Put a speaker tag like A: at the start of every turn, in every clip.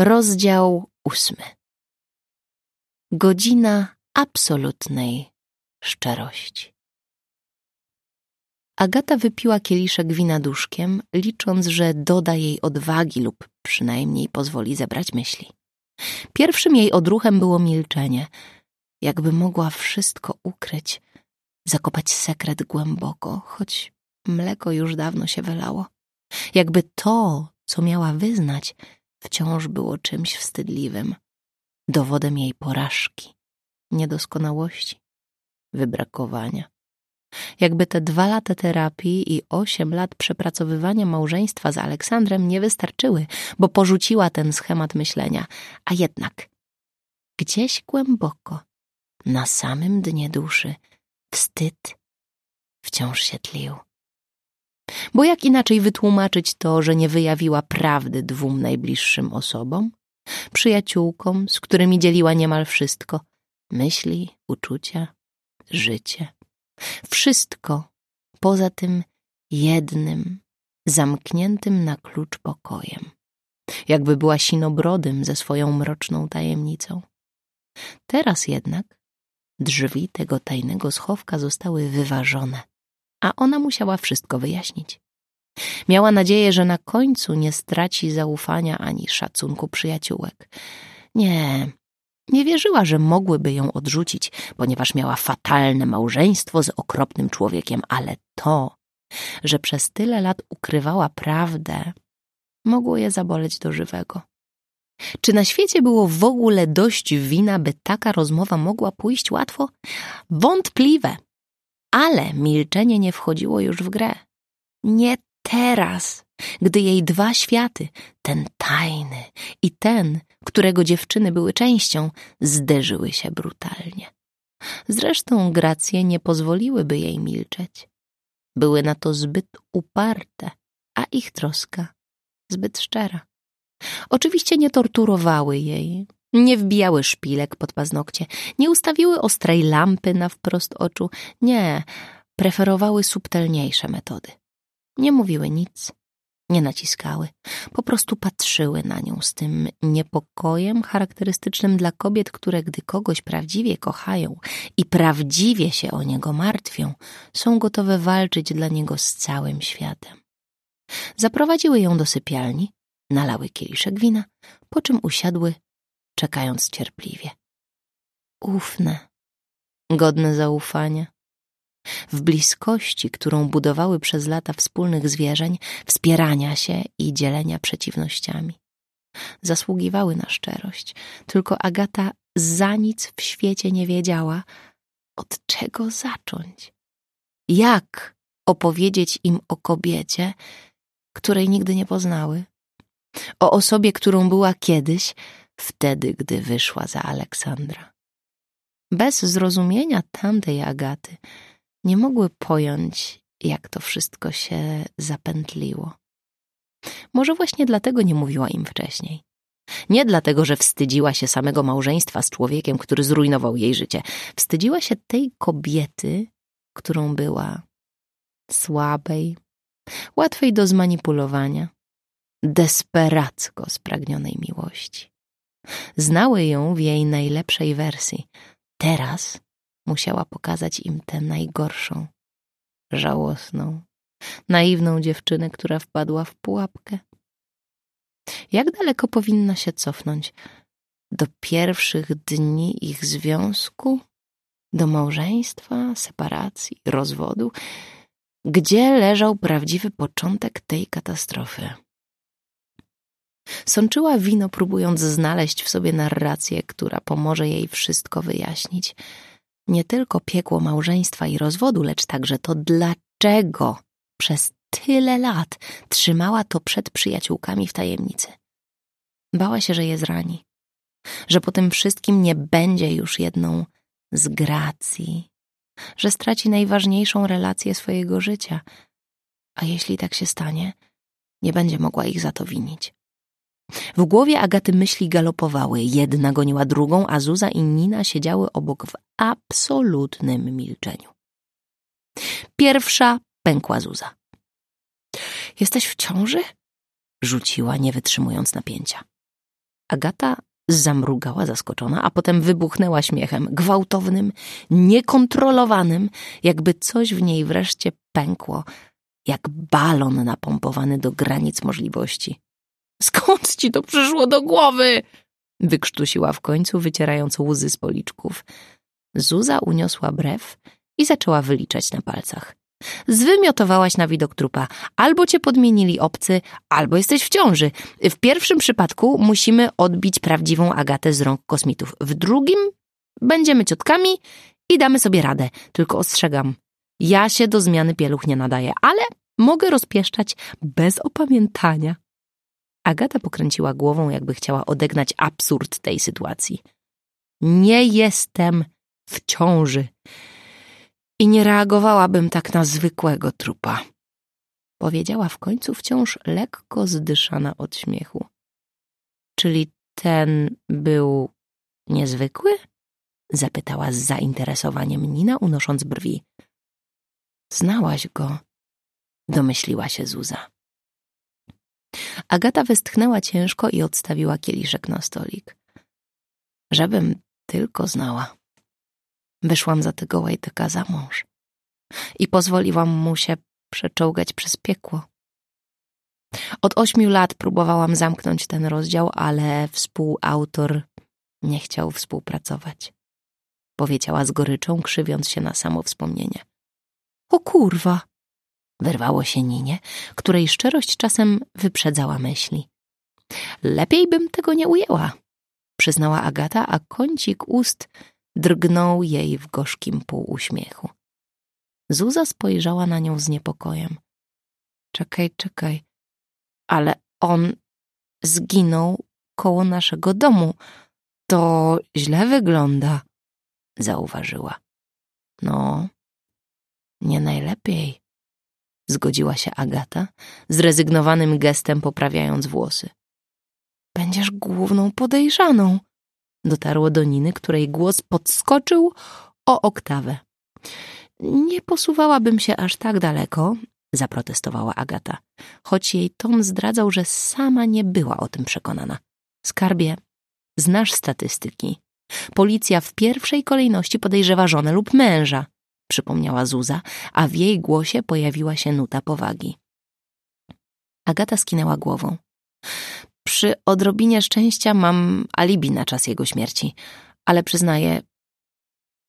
A: Rozdział ósmy. Godzina absolutnej szczerości. Agata wypiła kieliszek wina duszkiem, licząc, że doda jej odwagi lub przynajmniej pozwoli zebrać myśli. Pierwszym jej odruchem było milczenie, jakby mogła wszystko ukryć, zakopać sekret głęboko, choć mleko już dawno się wylało. Jakby to, co miała wyznać, wciąż było czymś wstydliwym, dowodem jej porażki, niedoskonałości, wybrakowania. Jakby te dwa lata terapii i osiem lat przepracowywania małżeństwa z Aleksandrem nie wystarczyły, bo porzuciła ten schemat myślenia, a jednak gdzieś głęboko, na samym dnie duszy, wstyd wciąż się tlił. Bo jak inaczej wytłumaczyć to, że nie wyjawiła prawdy dwóm najbliższym osobom? Przyjaciółkom, z którymi dzieliła niemal wszystko myśli, uczucia, życie. Wszystko poza tym jednym, zamkniętym na klucz pokojem. Jakby była sinobrodym ze swoją mroczną tajemnicą. Teraz jednak drzwi tego tajnego schowka zostały wyważone a ona musiała wszystko wyjaśnić. Miała nadzieję, że na końcu nie straci zaufania ani szacunku przyjaciółek. Nie, nie wierzyła, że mogłyby ją odrzucić, ponieważ miała fatalne małżeństwo z okropnym człowiekiem, ale to, że przez tyle lat ukrywała prawdę, mogło je zaboleć do żywego. Czy na świecie było w ogóle dość wina, by taka rozmowa mogła pójść łatwo? Wątpliwe. Ale milczenie nie wchodziło już w grę. Nie teraz, gdy jej dwa światy, ten tajny i ten, którego dziewczyny były częścią, zderzyły się brutalnie. Zresztą gracje nie pozwoliłyby jej milczeć. Były na to zbyt uparte, a ich troska zbyt szczera. Oczywiście nie torturowały jej, nie wbijały szpilek pod paznokcie, nie ustawiły ostrej lampy na wprost oczu, nie, preferowały subtelniejsze metody. Nie mówiły nic, nie naciskały, po prostu patrzyły na nią z tym niepokojem charakterystycznym dla kobiet, które gdy kogoś prawdziwie kochają i prawdziwie się o niego martwią, są gotowe walczyć dla niego z całym światem. Zaprowadziły ją do sypialni, nalały kieliszek wina, po czym usiadły czekając cierpliwie. Ufne, godne zaufania. W bliskości, którą budowały przez lata wspólnych zwierzeń, wspierania się i dzielenia przeciwnościami. Zasługiwały na szczerość, tylko Agata za nic w świecie nie wiedziała, od czego zacząć. Jak opowiedzieć im o kobiecie, której nigdy nie poznały, o osobie, którą była kiedyś, wtedy, gdy wyszła za Aleksandra. Bez zrozumienia tamtej Agaty nie mogły pojąć, jak to wszystko się zapętliło. Może właśnie dlatego nie mówiła im wcześniej. Nie dlatego, że wstydziła się samego małżeństwa z człowiekiem, który zrujnował jej życie. Wstydziła się tej kobiety, którą była słabej, łatwej do zmanipulowania, desperacko spragnionej miłości. Znały ją w jej najlepszej wersji. Teraz musiała pokazać im tę najgorszą, żałosną, naiwną dziewczynę, która wpadła w pułapkę. Jak daleko powinna się cofnąć? Do pierwszych dni ich związku? Do małżeństwa, separacji, rozwodu? Gdzie leżał prawdziwy początek tej katastrofy? Sączyła wino, próbując znaleźć w sobie narrację, która pomoże jej wszystko wyjaśnić. Nie tylko piekło małżeństwa i rozwodu, lecz także to, dlaczego przez tyle lat trzymała to przed przyjaciółkami w tajemnicy. Bała się, że je zrani, że po tym wszystkim nie będzie już jedną z gracji, że straci najważniejszą relację swojego życia, a jeśli tak się stanie, nie będzie mogła ich za to winić. W głowie Agaty myśli galopowały. Jedna goniła drugą, a Zuza i Nina siedziały obok w absolutnym milczeniu. Pierwsza pękła Zuza. Jesteś w ciąży? Rzuciła, nie wytrzymując napięcia. Agata zamrugała zaskoczona, a potem wybuchnęła śmiechem, gwałtownym, niekontrolowanym, jakby coś w niej wreszcie pękło, jak balon napompowany do granic możliwości. Skąd ci to przyszło do głowy? Wykrztusiła w końcu, wycierając łzy z policzków. Zuza uniosła brew i zaczęła wyliczać na palcach. Zwymiotowałaś na widok trupa. Albo cię podmienili obcy, albo jesteś w ciąży. W pierwszym przypadku musimy odbić prawdziwą Agatę z rąk kosmitów. W drugim będziemy ciotkami i damy sobie radę. Tylko ostrzegam, ja się do zmiany pieluch nie nadaję, ale mogę rozpieszczać bez opamiętania. Agata pokręciła głową, jakby chciała odegnać absurd tej sytuacji. Nie jestem w ciąży i nie reagowałabym tak na zwykłego trupa. Powiedziała w końcu wciąż lekko zdyszana od śmiechu. Czyli ten był niezwykły? Zapytała z zainteresowaniem Nina, unosząc brwi. Znałaś go, domyśliła się Zuza. Agata westchnęła ciężko i odstawiła kieliszek na stolik. Żebym tylko znała. Wyszłam za tego Łajtyka za mąż i pozwoliłam mu się przeczołgać przez piekło. Od ośmiu lat próbowałam zamknąć ten rozdział, ale współautor nie chciał współpracować. Powiedziała z goryczą, krzywiąc się na samo wspomnienie. O kurwa! Wyrwało się Ninie, której szczerość czasem wyprzedzała myśli. Lepiej bym tego nie ujęła, przyznała Agata, a kącik ust drgnął jej w gorzkim półuśmiechu. Zuza spojrzała na nią z niepokojem. Czekaj, czekaj, ale on zginął koło naszego domu. To źle wygląda, zauważyła. No, nie najlepiej, zgodziła się Agata, zrezygnowanym gestem poprawiając włosy. Będziesz główną podejrzaną, dotarło do Niny, której głos podskoczył o oktawę. Nie posuwałabym się aż tak daleko, zaprotestowała Agata, choć jej ton zdradzał, że sama nie była o tym przekonana. Skarbie, znasz statystyki. Policja w pierwszej kolejności podejrzewa żonę lub męża, przypomniała Zuza, a w jej głosie pojawiła się nuta powagi. Agata skinęła głową. Przy odrobinie szczęścia mam alibi na czas jego śmierci, ale przyznaję,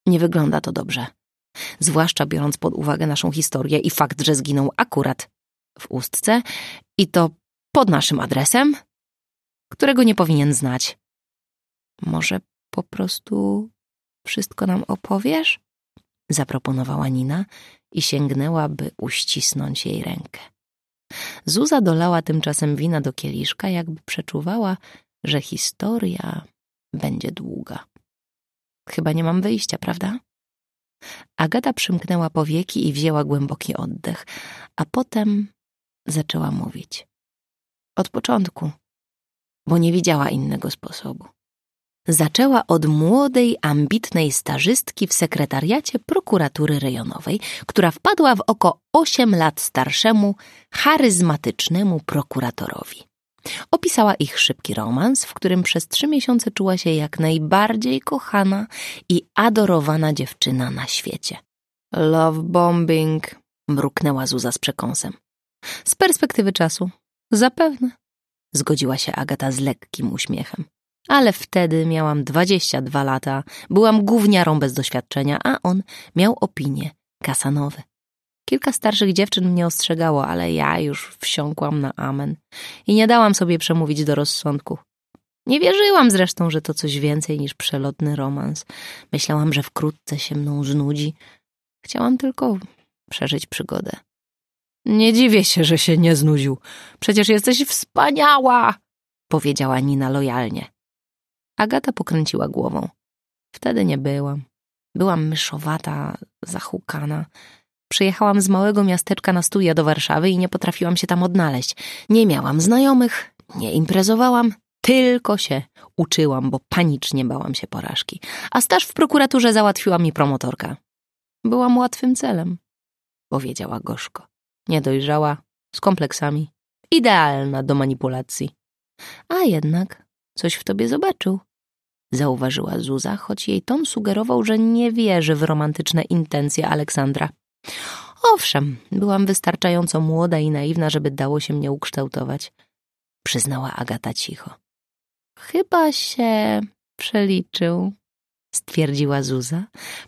A: nie wygląda to dobrze. Zwłaszcza biorąc pod uwagę naszą historię i fakt, że zginął akurat w ustce i to pod naszym adresem, którego nie powinien znać. Może po prostu wszystko nam opowiesz? Zaproponowała Nina i sięgnęła, by uścisnąć jej rękę. Zuza dolała tymczasem wina do kieliszka, jakby przeczuwała, że historia będzie długa. Chyba nie mam wyjścia, prawda? Agata przymknęła powieki i wzięła głęboki oddech, a potem zaczęła mówić. Od początku, bo nie widziała innego sposobu. Zaczęła od młodej, ambitnej stażystki w sekretariacie prokuratury rejonowej, która wpadła w oko osiem lat starszemu, charyzmatycznemu prokuratorowi. Opisała ich szybki romans, w którym przez trzy miesiące czuła się jak najbardziej kochana i adorowana dziewczyna na świecie. Love bombing, mruknęła Zuza z przekąsem. Z perspektywy czasu, zapewne, zgodziła się Agata z lekkim uśmiechem. Ale wtedy miałam dwadzieścia dwa lata, byłam gówniarą bez doświadczenia, a on miał opinię kasanowe. Kilka starszych dziewczyn mnie ostrzegało, ale ja już wsiąkłam na amen i nie dałam sobie przemówić do rozsądku. Nie wierzyłam zresztą, że to coś więcej niż przelotny romans. Myślałam, że wkrótce się mną znudzi. Chciałam tylko przeżyć przygodę. Nie dziwię się, że się nie znudził. Przecież jesteś wspaniała, powiedziała Nina lojalnie. Agata pokręciła głową. Wtedy nie byłam. Byłam myszowata, zahukana. Przyjechałam z małego miasteczka na studia do Warszawy i nie potrafiłam się tam odnaleźć. Nie miałam znajomych, nie imprezowałam, tylko się uczyłam, bo panicznie bałam się porażki. A staż w prokuraturze załatwiła mi promotorka. Byłam łatwym celem, powiedziała gorzko. Niedojrzała, z kompleksami, idealna do manipulacji. A jednak coś w tobie zobaczył. Zauważyła Zuza, choć jej ton sugerował, że nie wierzy w romantyczne intencje Aleksandra. Owszem, byłam wystarczająco młoda i naiwna, żeby dało się mnie ukształtować, przyznała Agata cicho. Chyba się przeliczył, stwierdziła Zuza,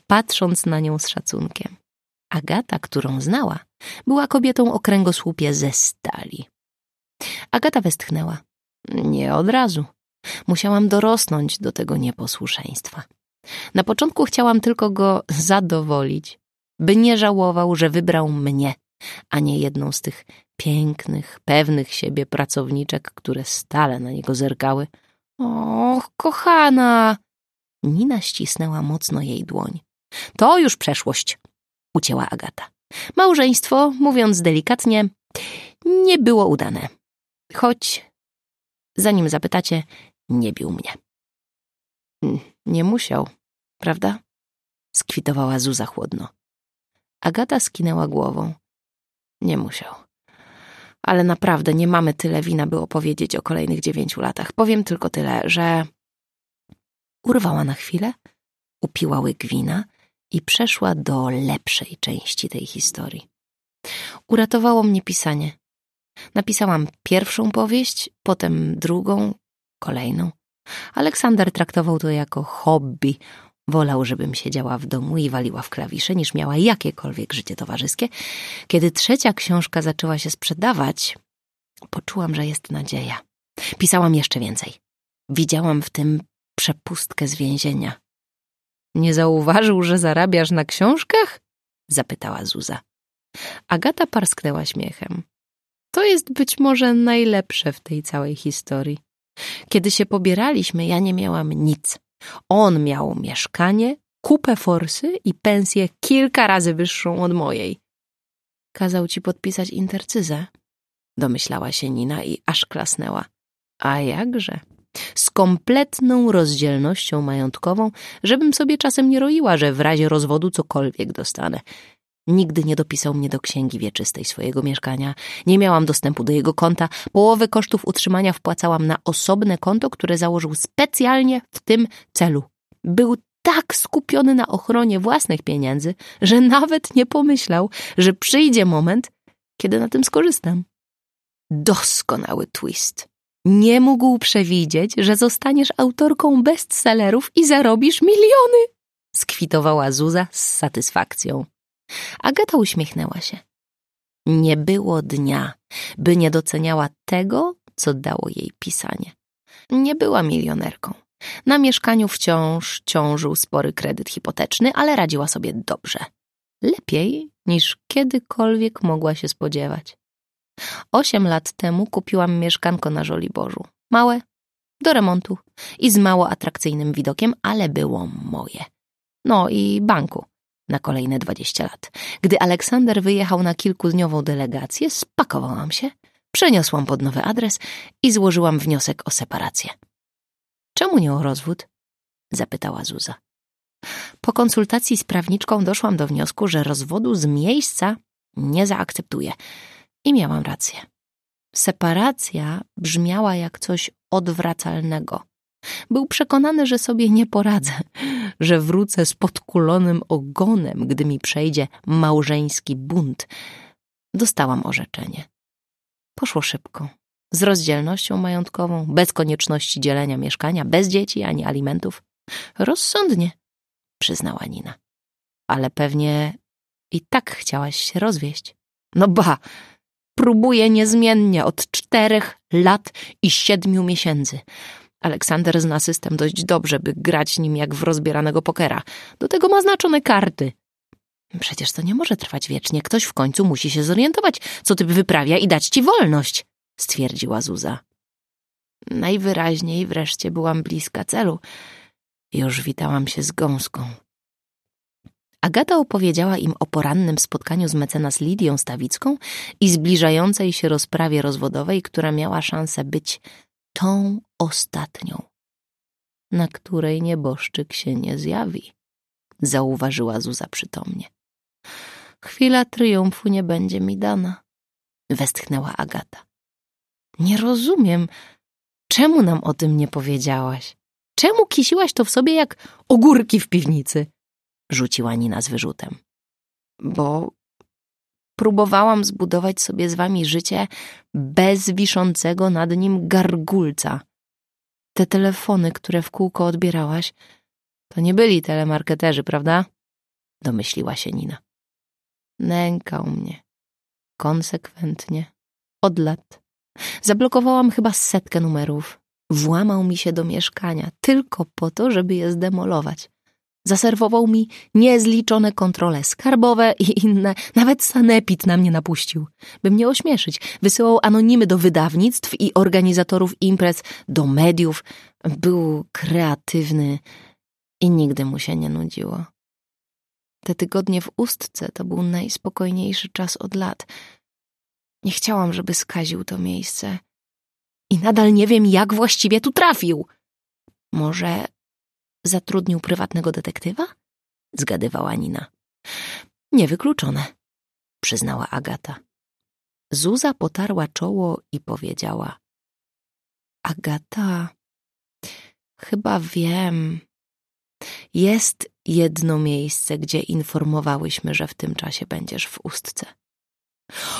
A: patrząc na nią z szacunkiem. Agata, którą znała, była kobietą o kręgosłupie ze stali. Agata westchnęła. Nie od razu. Musiałam dorosnąć do tego nieposłuszeństwa. Na początku chciałam tylko go zadowolić, by nie żałował, że wybrał mnie, a nie jedną z tych pięknych, pewnych siebie pracowniczek, które stale na niego zerkały. Och, kochana! Nina ścisnęła mocno jej dłoń. To już przeszłość, ucięła Agata. Małżeństwo, mówiąc delikatnie, nie było udane. Choć, zanim zapytacie, nie bił mnie. Nie musiał, prawda? Skwitowała Zuza chłodno. Agata skinęła głową. Nie musiał. Ale naprawdę nie mamy tyle wina, by opowiedzieć o kolejnych dziewięciu latach. Powiem tylko tyle, że... Urwała na chwilę, upiła łyk wina i przeszła do lepszej części tej historii. Uratowało mnie pisanie. Napisałam pierwszą powieść, potem drugą, kolejną. Aleksander traktował to jako hobby. Wolał, żebym siedziała w domu i waliła w klawisze, niż miała jakiekolwiek życie towarzyskie. Kiedy trzecia książka zaczęła się sprzedawać, poczułam, że jest nadzieja. Pisałam jeszcze więcej. Widziałam w tym przepustkę z więzienia. Nie zauważył, że zarabiasz na książkach? zapytała Zuza. Agata parsknęła śmiechem. To jest być może najlepsze w tej całej historii. Kiedy się pobieraliśmy, ja nie miałam nic. On miał mieszkanie, kupę forsy i pensję kilka razy wyższą od mojej. Kazał ci podpisać intercyzę, domyślała się Nina i aż klasnęła. A jakże? Z kompletną rozdzielnością majątkową, żebym sobie czasem nie roiła, że w razie rozwodu cokolwiek dostanę. Nigdy nie dopisał mnie do księgi wieczystej swojego mieszkania. Nie miałam dostępu do jego konta. Połowę kosztów utrzymania wpłacałam na osobne konto, które założył specjalnie w tym celu. Był tak skupiony na ochronie własnych pieniędzy, że nawet nie pomyślał, że przyjdzie moment, kiedy na tym skorzystam. Doskonały twist. Nie mógł przewidzieć, że zostaniesz autorką bestsellerów i zarobisz miliony, skwitowała Zuza z satysfakcją. Agata uśmiechnęła się. Nie było dnia, by nie doceniała tego, co dało jej pisanie. Nie była milionerką. Na mieszkaniu wciąż ciążył spory kredyt hipoteczny, ale radziła sobie dobrze. Lepiej niż kiedykolwiek mogła się spodziewać. Osiem lat temu kupiłam mieszkanko na Żoliborzu. Małe, do remontu i z mało atrakcyjnym widokiem, ale było moje. No i banku na kolejne dwadzieścia lat. Gdy Aleksander wyjechał na kilkudniową delegację, spakowałam się, przeniosłam pod nowy adres i złożyłam wniosek o separację. Czemu nie o rozwód? zapytała Zuza. Po konsultacji z prawniczką doszłam do wniosku, że rozwodu z miejsca nie zaakceptuję. I miałam rację. Separacja brzmiała jak coś odwracalnego. Był przekonany, że sobie nie poradzę, że wrócę z podkulonym ogonem, gdy mi przejdzie małżeński bunt. Dostałam orzeczenie. Poszło szybko. Z rozdzielnością majątkową, bez konieczności dzielenia mieszkania, bez dzieci ani alimentów. Rozsądnie, przyznała Nina. Ale pewnie i tak chciałaś się rozwieść. No ba, próbuję niezmiennie od czterech lat i siedmiu miesięcy. Aleksander zna system dość dobrze, by grać nim jak w rozbieranego pokera. Do tego ma znaczone karty. Przecież to nie może trwać wiecznie. Ktoś w końcu musi się zorientować, co typ wyprawia i dać ci wolność, stwierdziła Zuza. Najwyraźniej wreszcie byłam bliska celu. Już witałam się z gąską. Agata opowiedziała im o porannym spotkaniu z mecenas Lidią Stawicką i zbliżającej się rozprawie rozwodowej, która miała szansę być tą ostatnią, na której nieboszczyk się nie zjawi, zauważyła Zuza przytomnie. Chwila triumfu nie będzie mi dana, westchnęła Agata. Nie rozumiem, Czemu nam o tym nie powiedziałaś? Czemu kisiłaś to w sobie jak ogórki w piwnicy? Rzuciła Nina z wyrzutem. Bo próbowałam zbudować sobie z wami życie bez wiszącego nad nim gargulca. Te telefony, które w kółko odbierałaś, to nie byli telemarketerzy, prawda? Domyśliła się Nina. Nękał mnie. Konsekwentnie. Od lat. Zablokowałam chyba setkę numerów. Włamał mi się do mieszkania tylko po to, żeby je zdemolować. Zaserwował mi niezliczone kontrole skarbowe i inne. Nawet sanepid na mnie napuścił, by mnie ośmieszyć. Wysyłał anonimy do wydawnictw i organizatorów imprez, do mediów. Był kreatywny i nigdy mu się nie nudziło. Te tygodnie w ustce to był najspokojniejszy czas od lat. Nie chciałam, żeby skaził to miejsce. I nadal nie wiem, jak właściwie tu trafił. Może zatrudnił prywatnego detektywa? Zgadywała Nina. Niewykluczone, przyznała Agata. Zuza potarła czoło i powiedziała. Agata, chyba wiem. Jest jedno miejsce, gdzie informowałyśmy, że w tym czasie będziesz w ustce.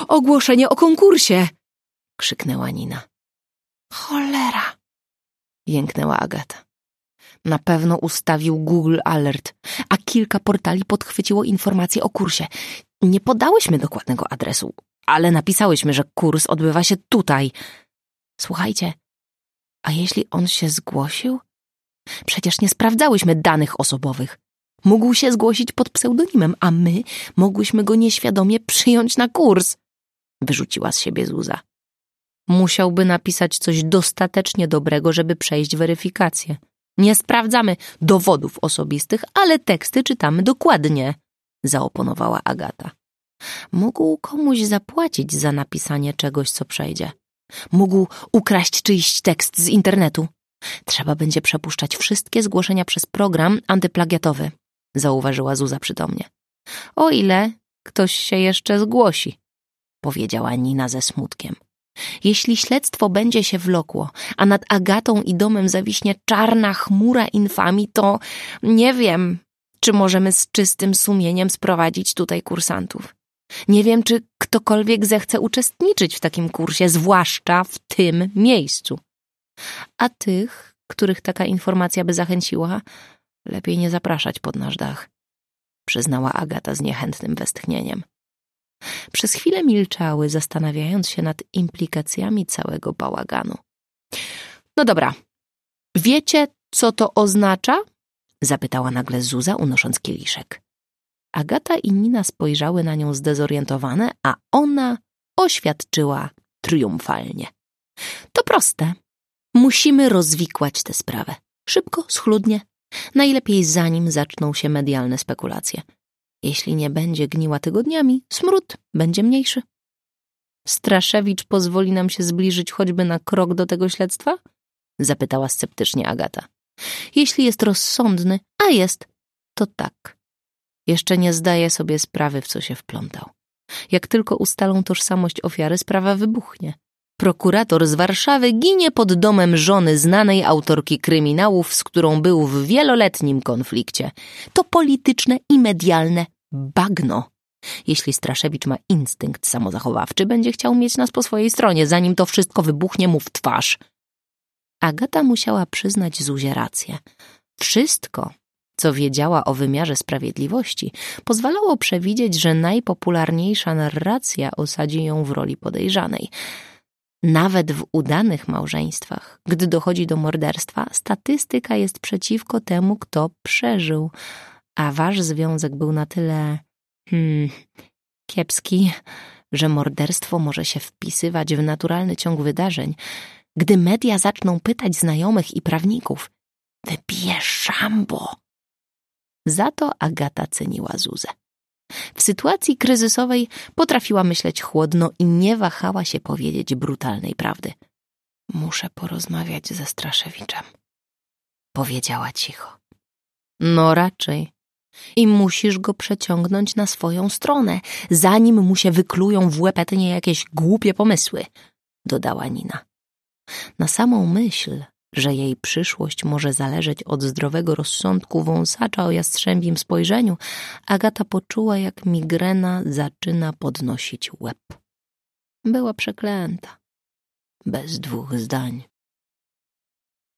A: Ogłoszenie o konkursie! krzyknęła Nina. Cholera! jęknęła Agata. Na pewno ustawił Google Alert, a kilka portali podchwyciło informacje o kursie. Nie podałyśmy dokładnego adresu, ale napisałyśmy, że kurs odbywa się tutaj. Słuchajcie, a jeśli on się zgłosił? Przecież nie sprawdzałyśmy danych osobowych. Mógł się zgłosić pod pseudonimem, a my mogłyśmy go nieświadomie przyjąć na kurs. Wyrzuciła z siebie Zuza. Musiałby napisać coś dostatecznie dobrego, żeby przejść weryfikację. Nie sprawdzamy dowodów osobistych, ale teksty czytamy dokładnie, zaoponowała Agata. Mógł komuś zapłacić za napisanie czegoś, co przejdzie. Mógł ukraść czyjś tekst z internetu. Trzeba będzie przepuszczać wszystkie zgłoszenia przez program antyplagiatowy, zauważyła Zuza przytomnie. O ile ktoś się jeszcze zgłosi, powiedziała Nina ze smutkiem. Jeśli śledztwo będzie się wlokło, a nad Agatą i domem zawiśnie czarna chmura infamii, to nie wiem, czy możemy z czystym sumieniem sprowadzić tutaj kursantów. Nie wiem, czy ktokolwiek zechce uczestniczyć w takim kursie, zwłaszcza w tym miejscu. A tych, których taka informacja by zachęciła, lepiej nie zapraszać pod nasz dach, przyznała Agata z niechętnym westchnieniem. Przez chwilę milczały, zastanawiając się nad implikacjami całego bałaganu. No dobra, wiecie, co to oznacza? zapytała nagle Zuza, unosząc kieliszek. Agata i Nina spojrzały na nią zdezorientowane, a ona oświadczyła triumfalnie. To proste. Musimy rozwikłać tę sprawę. Szybko, schludnie. Najlepiej zanim zaczną się medialne spekulacje. Jeśli nie będzie gniła tygodniami, smród będzie mniejszy. Straszewicz pozwoli nam się zbliżyć choćby na krok do tego śledztwa? Zapytała sceptycznie Agata. Jeśli jest rozsądny, a jest, to tak. Jeszcze nie zdaje sobie sprawy, w co się wplątał. Jak tylko ustalą tożsamość ofiary, sprawa wybuchnie. Prokurator z Warszawy ginie pod domem żony znanej autorki kryminałów, z którą był w wieloletnim konflikcie. To polityczne i medialne bagno. Jeśli Straszewicz ma instynkt samozachowawczy, będzie chciał mieć nas po swojej stronie, zanim to wszystko wybuchnie mu w twarz. Agata musiała przyznać Zuzie rację. Wszystko, co wiedziała o wymiarze sprawiedliwości, pozwalało przewidzieć, że najpopularniejsza narracja osadzi ją w roli podejrzanej. Nawet w udanych małżeństwach, gdy dochodzi do morderstwa, statystyka jest przeciwko temu, kto przeżył – a wasz związek był na tyle hmm, kiepski, że morderstwo może się wpisywać w naturalny ciąg wydarzeń. Gdy media zaczną pytać znajomych i prawników, wybije szambo. Za to Agata ceniła Zuzę. W sytuacji kryzysowej potrafiła myśleć chłodno i nie wahała się powiedzieć brutalnej prawdy. Muszę porozmawiać ze Straszewiczem, powiedziała cicho. No raczej, i musisz go przeciągnąć na swoją stronę, zanim mu się wyklują w łepetnie jakieś głupie pomysły, dodała Nina. Na samą myśl, że jej przyszłość może zależeć od zdrowego rozsądku wąsacza o jastrzębim spojrzeniu, Agata poczuła, jak migrena zaczyna podnosić łeb. Była przeklęta. Bez dwóch zdań.